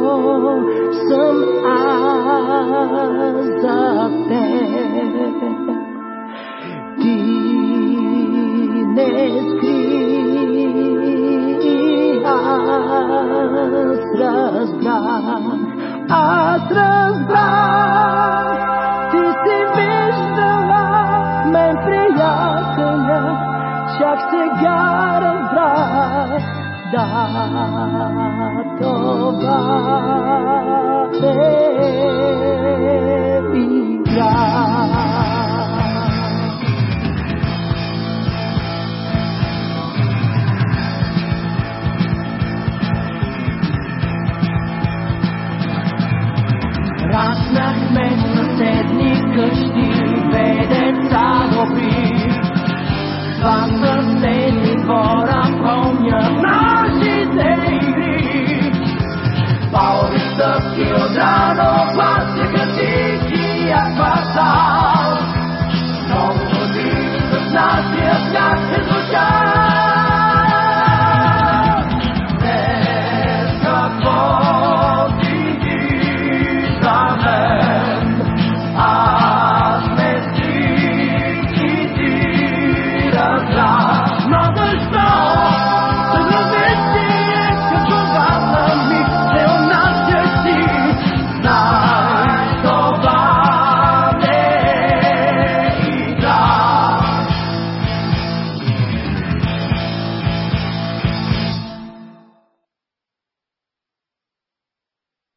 some eyes up there. ti se da. No more.